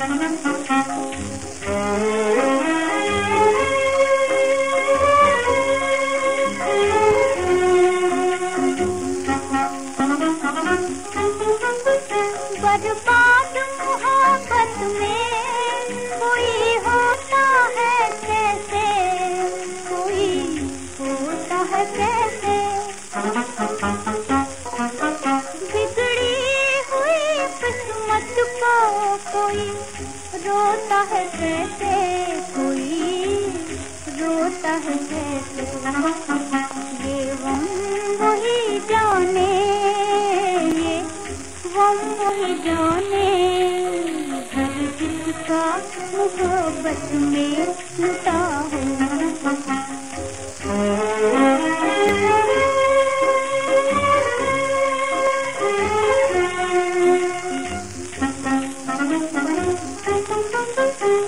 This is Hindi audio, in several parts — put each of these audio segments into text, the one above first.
Thank you. रोता है कैसे कोई, रोता है कैसे ये वम वही जाने, ये वम वही जाने। हर जिसका मोहब्बत में लुटा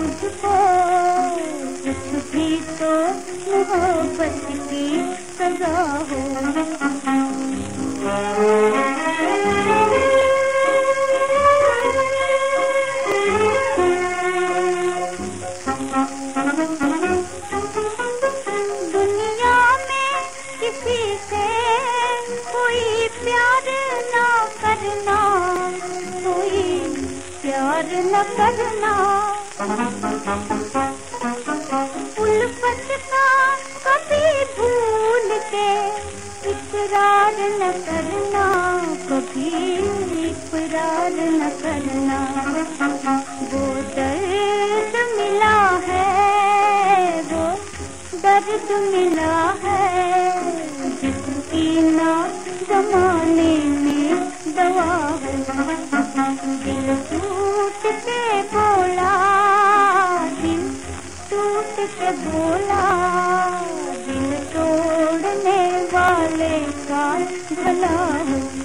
मुझको। कुछ भी तो मोहब्बत की सजा हो। दुनिया में किसी से कोई प्यार न करना, कोई प्यार न करना। उल्फत न करना, कभी इकरार न करना। वो दर्द मिला है, वो दर्द मिला है। जिसकी ना जमाने में दवा है बोला दिल तोड़ने वाले का भला है।